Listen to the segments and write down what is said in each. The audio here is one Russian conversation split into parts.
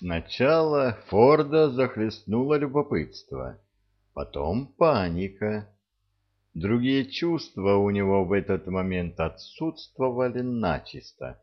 Сначала Форда захлестнуло любопытство, потом паника. Другие чувства у него в этот момент отсутствовали начисто.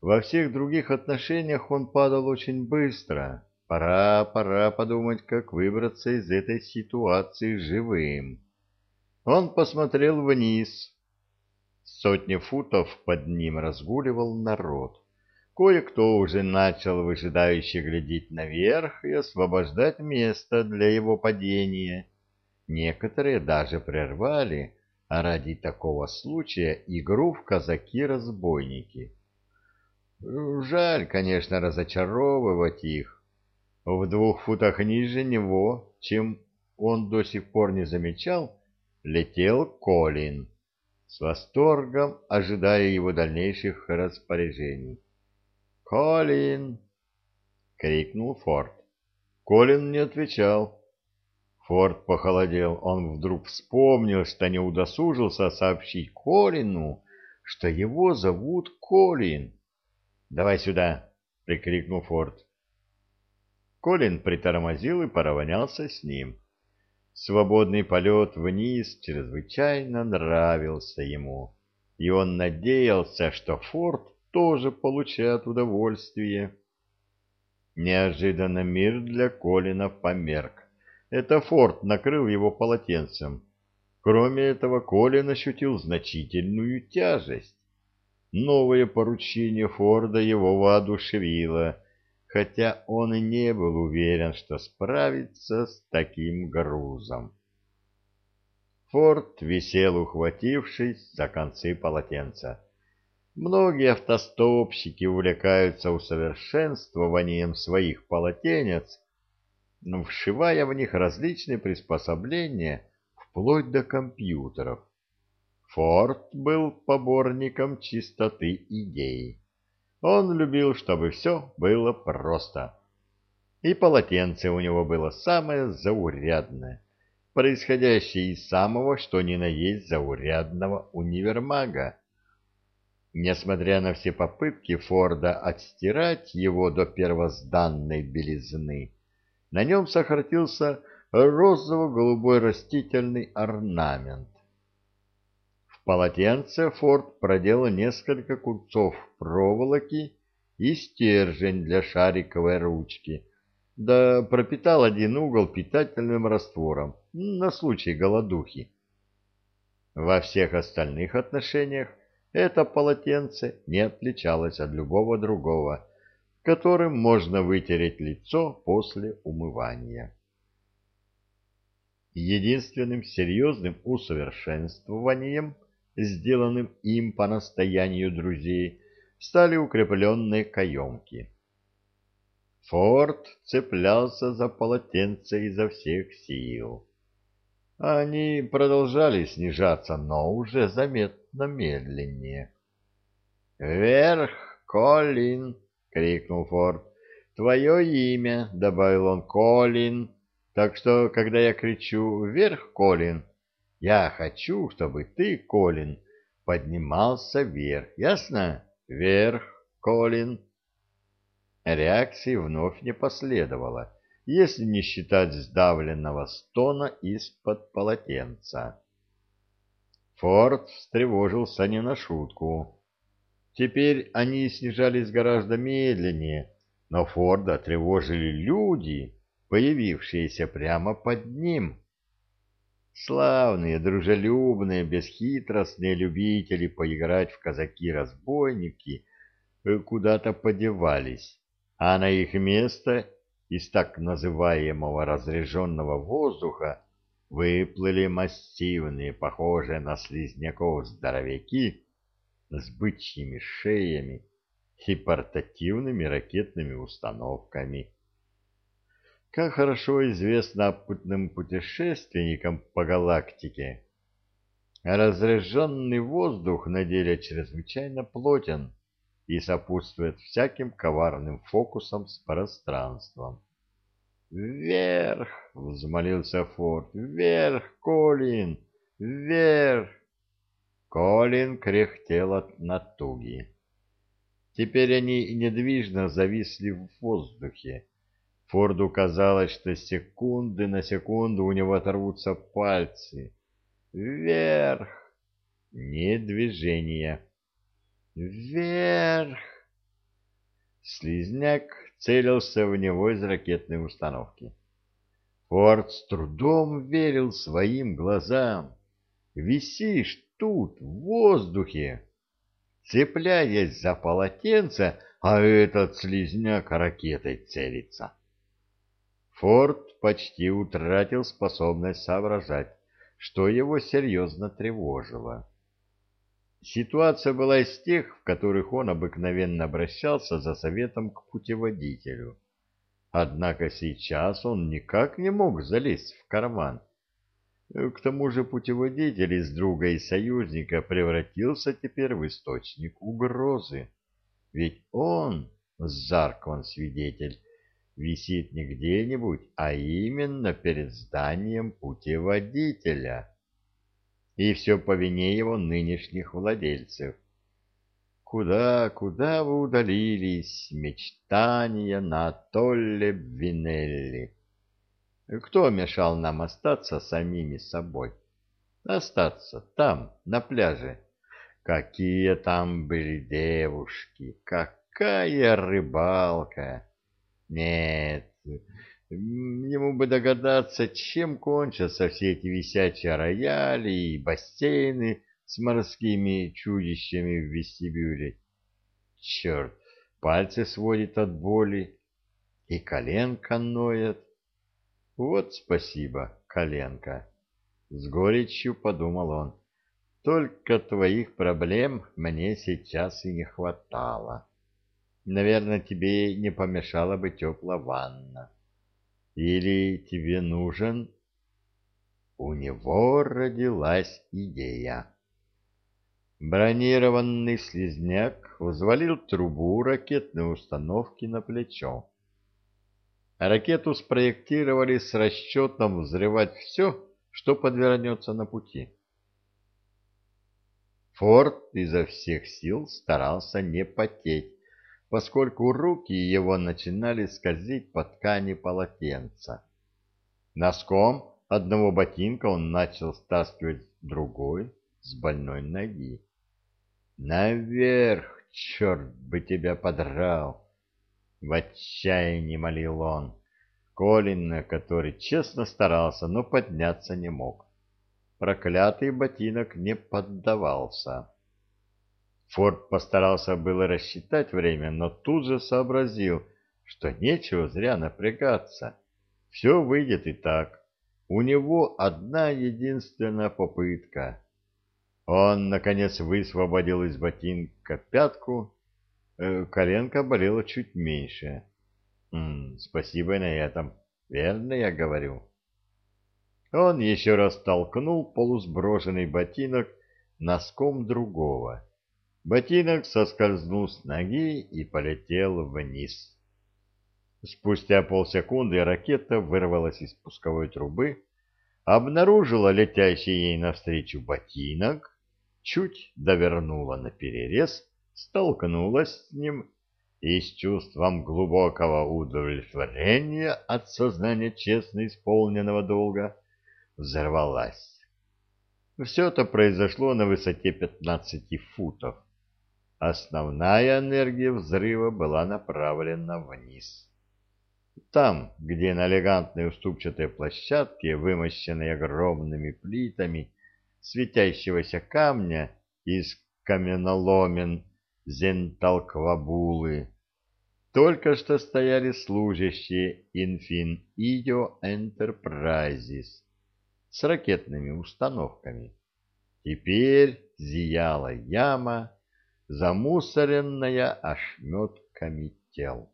Во всех других отношениях он падал очень быстро. Пора, пора подумать, как выбраться из этой ситуации живым. Он посмотрел вниз. Сотни футов под ним разгуливал народ. Кое-кто уже начал выжидающе глядеть наверх и освобождать место для его падения. Некоторые даже прервали, а ради такого случая, игру в казаки-разбойники. Жаль, конечно, разочаровывать их. В двух футах ниже него, чем он до сих пор не замечал, летел Колин, с восторгом ожидая его дальнейших распоряжений. «Колин!» — крикнул Форд. Колин не отвечал. Форд похолодел. Он вдруг вспомнил, что не удосужился сообщить Колину, что его зовут Колин. «Давай сюда!» — прикрикнул Форд. Колин притормозил и поравнялся с ним. Свободный полет вниз чрезвычайно нравился ему, и он надеялся, что Форд тоже получает удовольствие. Неожиданно мир для Колина померк. Это Форд накрыл его полотенцем. Кроме этого, Колин ощутил значительную тяжесть. Новое поручение Форда его воодушевило, хотя он и не был уверен, что справится с таким грузом. Форд висел, ухватившись за концы полотенца. Многие автостопщики увлекаются усовершенствованием своих полотенец, вшивая в них различные приспособления, вплоть до компьютеров. Форд был поборником чистоты идей. Он любил, чтобы все было просто. И полотенце у него было самое заурядное, происходящее из самого, что ни на есть заурядного универмага. Несмотря на все попытки Форда отстирать его до первозданной белизны, на нем сохранился розово-голубой растительный орнамент. В полотенце Форд проделал несколько курцов проволоки и стержень для шариковой ручки, да пропитал один угол питательным раствором на случай голодухи. Во всех остальных отношениях это полотенце не отличалось от любого другого, которым можно вытереть лицо после умывания. Единственным серьезным усовершенствованием, сделанным им по настоянию друзей, стали укрепленные каемки. Форд цеплялся за полотенце изо всех сил. Они продолжали снижаться, но уже заметно медленнее. «Вверх, Колин!» — крикнул Форд. «Твое имя!» — добавил он. «Колин!» Так что, когда я кричу «Вверх, Колин!» я хочу, чтобы ты, Колин, поднимался вверх. Ясно? Вверх, Колин. Реакции вновь не последовало если не считать сдавленного стона из-под полотенца. Форд встревожился не на шутку. Теперь они снижались гораздо медленнее, но Форда тревожили люди, появившиеся прямо под ним. Славные, дружелюбные, бесхитростные любители поиграть в казаки-разбойники куда-то подевались, а на их место из так называемого разряженного воздуха выплыли массивные, похожие на слизняков здоровяки с бычьими шеями и портативными ракетными установками. Как хорошо известно опытным путешественникам по галактике, разряженный воздух на деле чрезвычайно плотен, и сопутствует всяким коварным фокусам с пространством. «Вверх!» — взмолился Форд. «Вверх, Колин! Вверх!» Колин кряхтел от натуги. Теперь они недвижно зависли в воздухе, Форду казалось, что секунды на секунду у него оторвутся пальцы. Вверх! Не движение. Вверх! Слизняк целился в него из ракетной установки. Форд с трудом верил своим глазам. Висишь тут, в воздухе, цепляясь за полотенце, а этот слизняк ракетой целится. Форд почти утратил способность соображать, что его серьезно тревожило. Ситуация была из тех, в которых он обыкновенно обращался за советом к путеводителю. Однако сейчас он никак не мог залезть в карман. К тому же путеводитель из друга и союзника превратился теперь в источник угрозы. Ведь он, Заркон свидетель, висит не где-нибудь, а именно перед зданием путеводителя. И все по вине его нынешних владельцев. Куда, куда вы удалились, мечтания на Толле Винелли? Кто мешал нам остаться самими собой? Остаться там, на пляже. Какие там были девушки, какая рыбалка! Нет, ему бы догадаться, чем кончатся все эти висячие рояли и бассейны с морскими чудищами в вестибюле. Черт, пальцы сводит от боли, и коленка ноет. Вот спасибо, коленка. С горечью подумал он. Только твоих проблем мне сейчас и не хватало. Наверное, тебе не помешала бы теплая ванна. Или тебе нужен... У него родилась идея. Бронированный слизняк взвалил трубу ракетной установки на плечо. Ракету спроектировали с расчетом взрывать все, что подвернется на пути. Форд изо всех сил старался не потеть, поскольку руки его начинали скользить по ткани полотенца. Носком одного ботинка он начал стаскивать другой с больной ноги. «Наверх, черт бы тебя подрал!» В отчаянии молил он. Колин, который честно старался, но подняться не мог. Проклятый ботинок не поддавался. Форд постарался было рассчитать время, но тут же сообразил, что нечего зря напрягаться. Все выйдет и так. У него одна единственная попытка. Он, наконец, высвободил из ботинка пятку. Э, коленка болела чуть меньше. М -м, спасибо на этом. Верно я говорю. Он еще раз толкнул полусброшенный ботинок носком другого. Ботинок соскользнул с ноги и полетел вниз. Спустя полсекунды ракета вырвалась из пусковой трубы, обнаружила летящий ей навстречу ботинок, чуть довернула на перерез, столкнулась с ним и с чувством глубокого удовлетворения от сознания честно исполненного долга взорвалась. Все это произошло на высоте 15 футов. Основная энергия взрыва была направлена вниз. Там, где на элегантной уступчатой площадке, вымощенной огромными плитами светящегося камня из каменоломен Зенталквабулы, только что стояли служащие Infin Idio Enterprises с ракетными установками. Теперь зияла яма, замусоренная ошметками тел.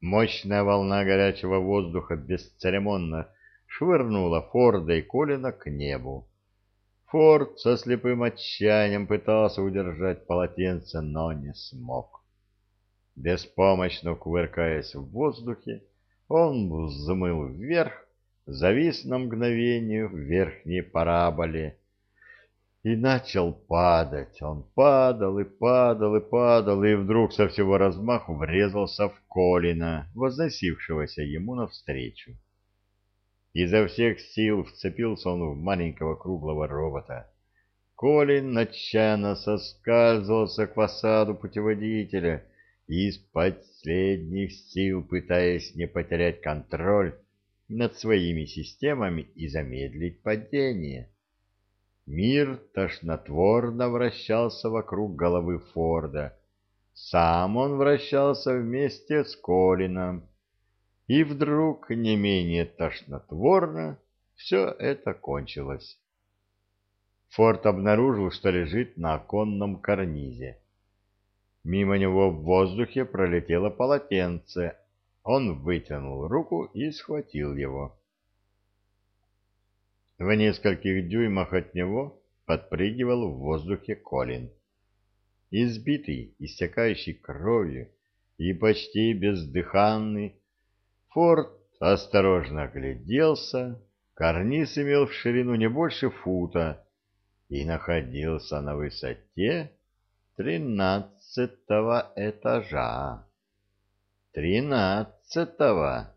Мощная волна горячего воздуха бесцеремонно швырнула Форда и Колина к небу. Форд со слепым отчаянием пытался удержать полотенце, но не смог. Беспомощно кувыркаясь в воздухе, он взмыл вверх, завис на мгновение в верхней параболе, и начал падать. Он падал и падал и падал, и вдруг со всего размаху врезался в Колина, возносившегося ему навстречу. Изо всех сил вцепился он в маленького круглого робота. Колин отчаянно соскальзывался к фасаду путеводителя и из последних сил, пытаясь не потерять контроль над своими системами и замедлить падение. Мир тошнотворно вращался вокруг головы Форда. Сам он вращался вместе с Колином. И вдруг, не менее тошнотворно, все это кончилось. Форд обнаружил, что лежит на оконном карнизе. Мимо него в воздухе пролетело полотенце. Он вытянул руку и схватил его. В нескольких дюймах от него подпрыгивал в воздухе Колин. Избитый, истекающий кровью и почти бездыханный, Форд осторожно огляделся. Карниз имел в ширину не больше фута и находился на высоте тринадцатого этажа. Тринадцатого!